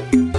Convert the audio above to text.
Bye.